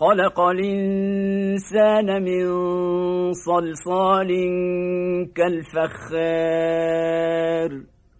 خلق الإنسان من صلصال كالفخار.